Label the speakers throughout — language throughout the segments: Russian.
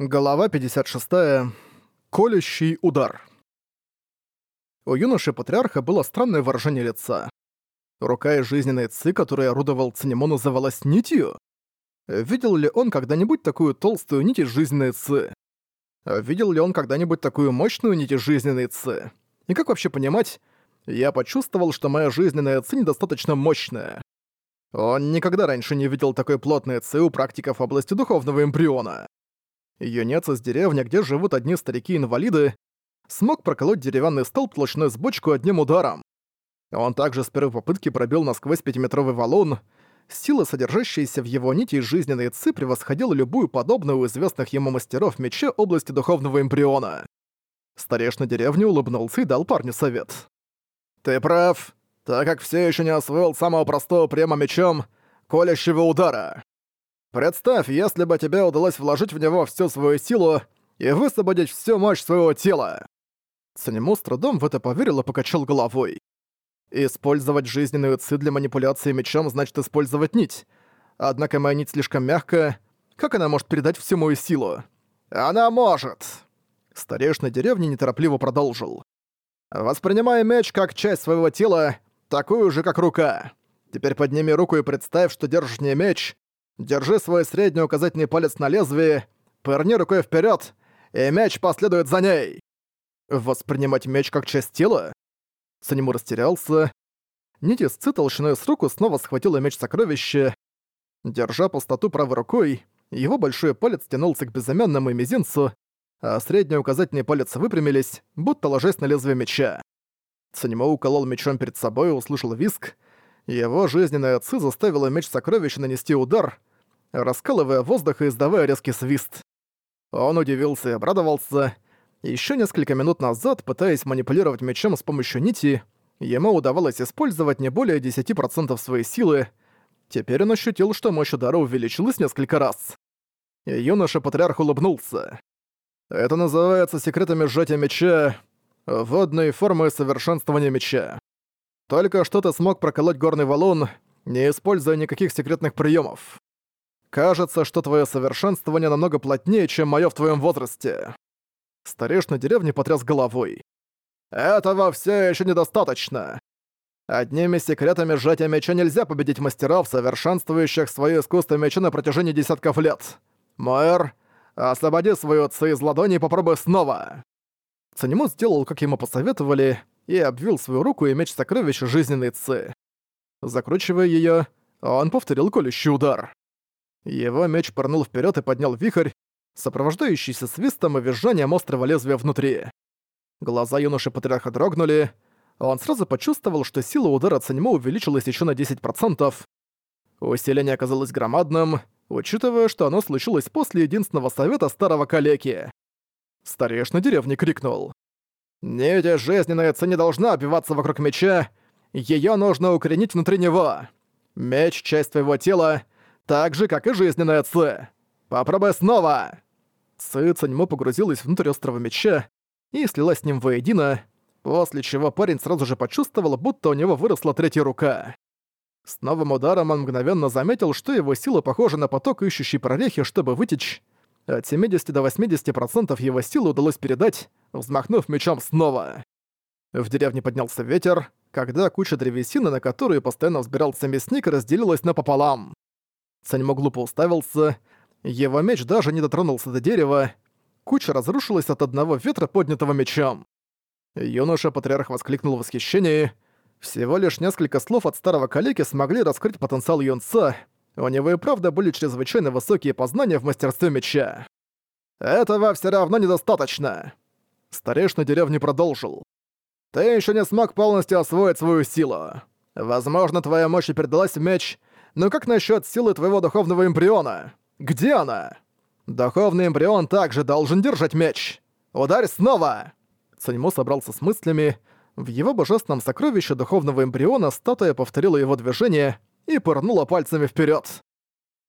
Speaker 1: Голова 56. Колющий удар. У юноши-патриарха было странное выражение лица. Рука из жизненной ци, которой орудовал Цинемо, называлась нитью. Видел ли он когда-нибудь такую толстую нить из жизненной ци? Видел ли он когда-нибудь такую мощную нить из жизненной ци? И как вообще понимать, я почувствовал, что моя жизненная ци недостаточно мощная. Он никогда раньше не видел такой плотной ци у практиков области духовного эмбриона. Юнец из деревни, где живут одни старики-инвалиды, смог проколоть деревянный столб толщиной с бочку одним ударом. Он также с первой попытки пробил насквозь пятиметровый валун. Сила, содержащаяся в его нити жизненной ци, превосходила любую подобную у известных ему мастеров меча области духовного эмбриона. Старешина деревни улыбнулся и дал парню совет. «Ты прав, так как все еще не освоил самого простого према мечом колющего удара. Представь, если бы тебе удалось вложить в него всю свою силу и высвободить всю мощь своего тела. Санему с трудом в это поверил и покачал головой. Использовать жизненную ци для манипуляции мечом значит использовать нить. Однако моя нить слишком мягкая. Как она может передать всю мою силу? Она может! Старейшина деревни неторопливо продолжил. Воспринимай меч как часть своего тела, такую же, как рука. Теперь подними руку и представь, что держишь не меч, Держи свой средний указательный палец на лезвии, пырни рукой вперед, и меч последует за ней. Воспринимать меч как часть тела? Санему растерялся. Нити с толщиной с руку снова схватила меч сокровища. Держа пустоту правой рукой, его большой палец тянулся к безымянному и мизинцу, а средний указательный палец выпрямились, будто ложась на лезвие меча. Санимо уколол мечом перед собой и услышал виск. Его жизненная ци заставила меч сокровища нанести удар, раскалывая воздух и издавая резкий свист. Он удивился и обрадовался. Еще несколько минут назад, пытаясь манипулировать мечом с помощью нити, ему удавалось использовать не более 10% своей силы. Теперь он ощутил, что мощь удара увеличилась несколько раз. Юноша-патриарх улыбнулся. Это называется секретами сжатия меча, водной формы совершенствования меча. Только что ты смог проколоть горный валун, не используя никаких секретных приемов. Кажется, что твое совершенствование намного плотнее, чем мое в твоем возрасте. Старешина деревни потряс головой. Этого все еще недостаточно. Одними секретами сжатия меча нельзя победить мастеров, совершенствующих свое искусство меча на протяжении десятков лет. Моэр, освободи свою ци из ладони и попробуй снова. Цанему сделал, как ему посоветовали, и обвил свою руку и меч сокровища жизненной ци. Закручивая ее, он повторил колющий удар. Его меч пырнул вперед и поднял вихрь, сопровождающийся свистом и визжанием острого лезвия внутри. Глаза юноши-патриарха дрогнули. Он сразу почувствовал, что сила удара Цаньмо увеличилась еще на 10%. Усиление оказалось громадным, учитывая, что оно случилось после единственного совета старого калеки. Старейшина деревни крикнул. «Нить жизненная не должна обвиваться вокруг меча, ее нужно укоренить внутри него. Меч — часть твоего тела, так же, как и жизненная Ци. Попробуй снова!» Ци Цаньмо погрузилась внутрь острова меча и слилась с ним воедино, после чего парень сразу же почувствовал, будто у него выросла третья рука. С новым ударом он мгновенно заметил, что его сила похожа на поток, ищущий прорехи, чтобы вытечь. От 70 до 80% его силы удалось передать, взмахнув мечом снова. В деревне поднялся ветер, когда куча древесины, на которую постоянно взбирался мясник, разделилась напополам. Саньмо глупо уставился. Его меч даже не дотронулся до дерева. Куча разрушилась от одного ветра, поднятого мечом. Юноша-патриарх воскликнул в восхищении. Всего лишь несколько слов от старого калеки смогли раскрыть потенциал юнца. У него и правда были чрезвычайно высокие познания в мастерстве меча. «Этого все равно недостаточно!» Старейшина деревни продолжил. «Ты еще не смог полностью освоить свою силу. Возможно, твоя мощь передалась в меч, но как насчет силы твоего духовного эмбриона? Где она? Духовный эмбрион также должен держать меч. Ударь снова!» Саньму собрался с мыслями. В его божественном сокровище духовного эмбриона статуя повторила его движение и пырнула пальцами вперед.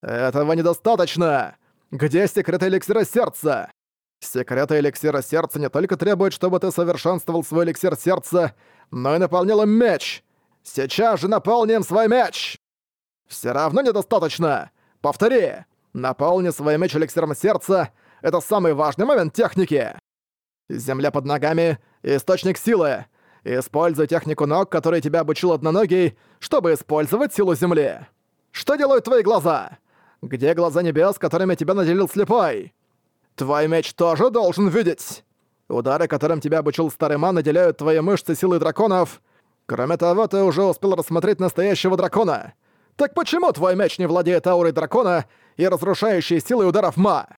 Speaker 1: «Этого недостаточно! Где секреты эликсира сердца?» Секреты эликсира сердца не только требуют, чтобы ты совершенствовал свой эликсир сердца, но и наполнил им меч. Сейчас же наполним свой меч! Все равно недостаточно! Повтори! Наполни свой меч эликсиром сердца, Это самый важный момент техники! Земля под ногами — источник силы. Используй технику ног, которой тебя обучил одноногий, чтобы использовать силу Земли. Что делают твои глаза? Где глаза небес, которыми тебя наделил слепой? Твой меч тоже должен видеть. Удары, которым тебя обучил старый ман, наделяют твои мышцы силой драконов. Кроме того, ты уже успел рассмотреть настоящего дракона. Так почему твой меч не владеет аурой дракона и разрушающей силой ударов ма?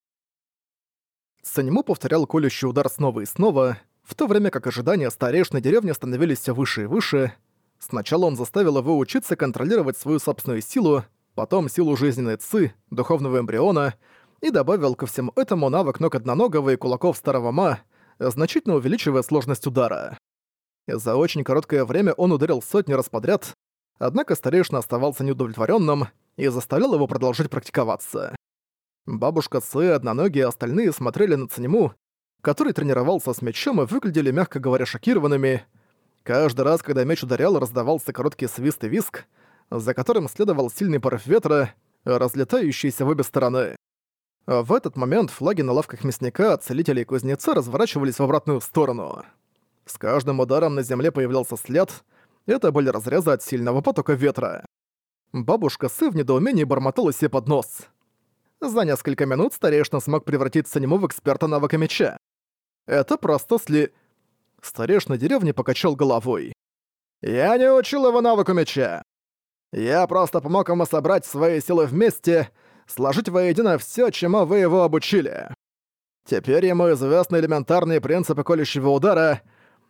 Speaker 1: Санему повторял колющий удар снова и снова, в то время как ожидания старейшины деревни становились все выше и выше. Сначала он заставил его учиться контролировать свою собственную силу, потом силу жизненной ци, духовного эмбриона, и добавил ко всему этому навык ног одноногого и кулаков старого ма, значительно увеличивая сложность удара. За очень короткое время он ударил сотни раз подряд, Однако старейшина оставался неудовлетворенным и заставлял его продолжать практиковаться. Бабушка Сы, одноногие остальные смотрели на Цанему, который тренировался с мечом и выглядели, мягко говоря, шокированными. Каждый раз, когда меч ударял, раздавался короткий свист и виск, за которым следовал сильный порыв ветра, разлетающийся в обе стороны. В этот момент флаги на лавках мясника, целителя и кузнеца разворачивались в обратную сторону. С каждым ударом на земле появлялся след, это были разрезы от сильного потока ветра. Бабушка Сы в недоумении бормотала себе под нос. За несколько минут старейшина смог превратиться нему в эксперта навыка меча. Это просто сли... Старейшина деревни покачал головой. «Я не учил его навыку меча. Я просто помог ему собрать свои силы вместе, сложить воедино все, чему вы его обучили. Теперь ему известны элементарные принципы колющего удара,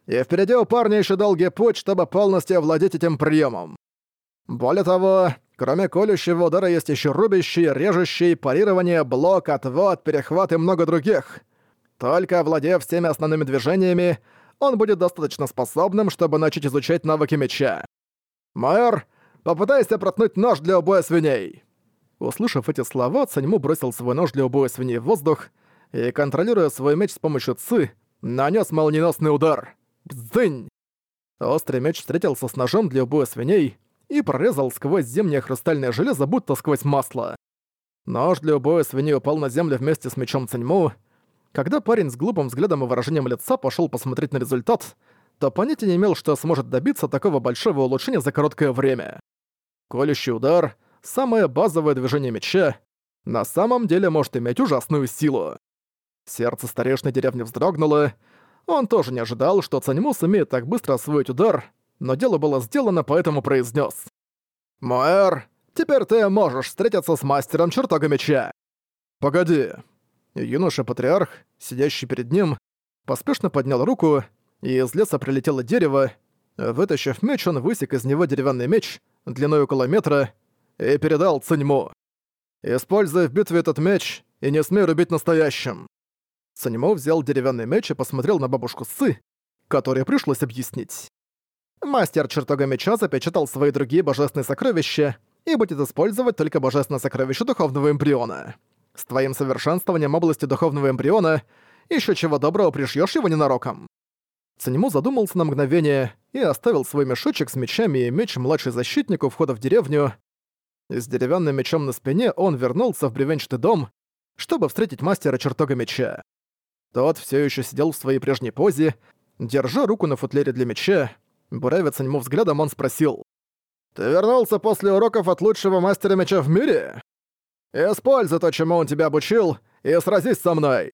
Speaker 1: и впереди у парня еще долгий путь, чтобы полностью овладеть этим приемом. Более того, кроме колющего удара есть еще рубящий, режущий, парирование, блок, отвод, перехват и много других. Только овладев всеми основными движениями, он будет достаточно способным, чтобы начать изучать навыки меча. «Майор, попытайся проткнуть нож для убоя свиней!» Услышав эти слова, Цаньму бросил свой нож для убоя свиней в воздух и, контролируя свой меч с помощью ци, нанес молниеносный удар. Бздынь! Острый меч встретился с ножом для убоя свиней и прорезал сквозь зимнее хрустальное железо, будто сквозь масло. Нож для убоя свиней упал на землю вместе с мечом Циньму. Когда парень с глупым взглядом и выражением лица пошел посмотреть на результат, то понятия не имел, что сможет добиться такого большого улучшения за короткое время. Колющий удар, самое базовое движение меча, на самом деле может иметь ужасную силу. Сердце старейшины деревни вздрогнуло, он тоже не ожидал, что Цаньму сумеет так быстро освоить удар, но дело было сделано, поэтому произнес: «Моэр, теперь ты можешь встретиться с мастером чертога меча». «Погоди». Юноша-патриарх, сидящий перед ним, поспешно поднял руку, и из леса прилетело дерево. Вытащив меч, он высек из него деревянный меч, длиной около метра, и передал Циньму. «Используй в битве этот меч и не смей рубить настоящим». Санимо взял деревянный меч и посмотрел на бабушку Сы, которой пришлось объяснить. Мастер чертога меча запечатал свои другие божественные сокровища и будет использовать только божественное сокровище духовного эмбриона. С твоим совершенствованием области духовного эмбриона еще чего доброго пришьешь его ненароком. Цанему задумался на мгновение и оставил свой мешочек с мечами и меч младший защитник у входа в деревню. С деревянным мечом на спине он вернулся в бревенчатый дом, чтобы встретить мастера чертога меча. Тот все еще сидел в своей прежней позе, держа руку на футляре для меча. Буравя ему взглядом, он спросил. «Ты вернулся после уроков от лучшего мастера меча в мире? Используй то, чему он тебя обучил, и сразись со мной.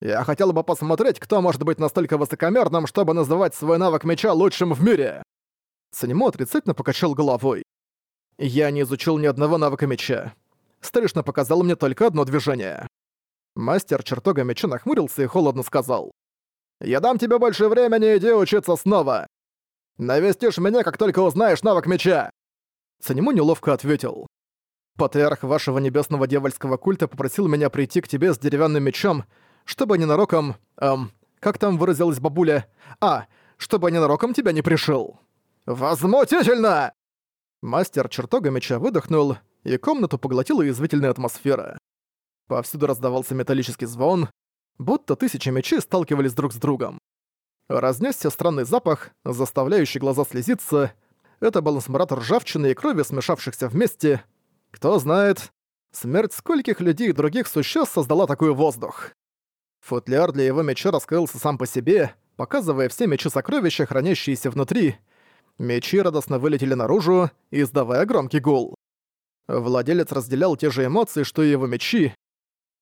Speaker 1: Я хотел бы посмотреть, кто может быть настолько высокомерным, чтобы называть свой навык меча лучшим в мире». Санему отрицательно покачал головой. «Я не изучил ни одного навыка меча. Старишна показал мне только одно движение. Мастер чертога меча нахмурился и холодно сказал. «Я дам тебе больше времени, иди учиться снова. Навестишь меня, как только узнаешь навык меча!» Цанему неловко ответил. «Патриарх вашего небесного дьявольского культа попросил меня прийти к тебе с деревянным мечом, чтобы ненароком... Эм, как там выразилась бабуля? А, чтобы ненароком тебя не пришил. «Возмутительно!» Мастер чертога меча выдохнул, и комнату поглотила язвительная атмосфера. Повсюду раздавался металлический звон, будто тысячи мечей сталкивались друг с другом. Разнесся странный запах, заставляющий глаза слезиться. Это был смрад ржавчины и крови, смешавшихся вместе. Кто знает, смерть скольких людей и других существ создала такой воздух. Футляр для его меча раскрылся сам по себе, показывая все мечи-сокровища, хранящиеся внутри. Мечи радостно вылетели наружу, издавая громкий гул. Владелец разделял те же эмоции, что и его мечи.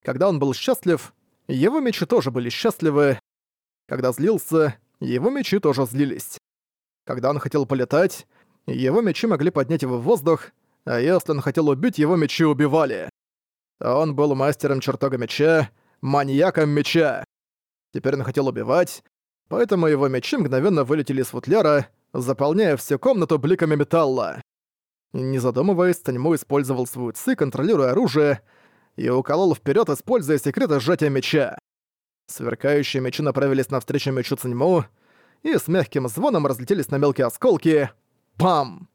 Speaker 1: Когда он был счастлив, его мечи тоже были счастливы. Когда злился, его мечи тоже злились. Когда он хотел полетать, его мечи могли поднять его в воздух, а если он хотел убить, его мечи убивали. Он был мастером чертога меча, маньяком меча. Теперь он хотел убивать, поэтому его мечи мгновенно вылетели из футляра, заполняя всю комнату бликами металла. Не задумываясь, Таньму использовал свою ци, контролируя оружие, и уколол вперед, используя секреты сжатия меча. Сверкающие мечи направились навстречу мечу Циньму, и с мягким звоном разлетелись на мелкие осколки. Пам!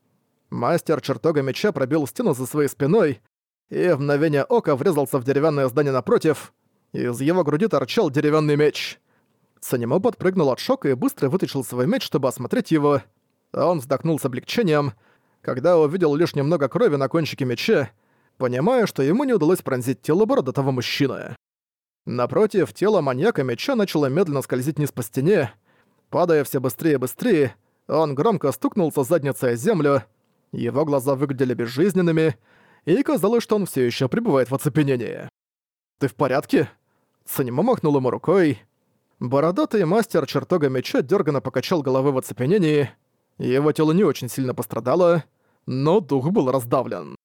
Speaker 1: Мастер чертога меча пробил стену за своей спиной и в мгновение ока врезался в деревянное здание напротив. Из его груди торчал деревянный меч. Санимо подпрыгнул от шока и быстро вытащил свой меч, чтобы осмотреть его. Он вздохнул с облегчением, когда увидел лишь немного крови на кончике меча, понимая, что ему не удалось пронзить тело бородатого мужчины. Напротив, тело маньяка меча начало медленно скользить вниз по стене. Падая все быстрее и быстрее, он громко стукнулся задницей о землю, его глаза выглядели безжизненными, и казалось, что он все еще пребывает в оцепенении. «Ты в порядке?» Санима махнул ему рукой. Бородатый мастер чертога меча дёрганно покачал головой в оцепенении. Его тело не очень сильно пострадало, но дух был раздавлен.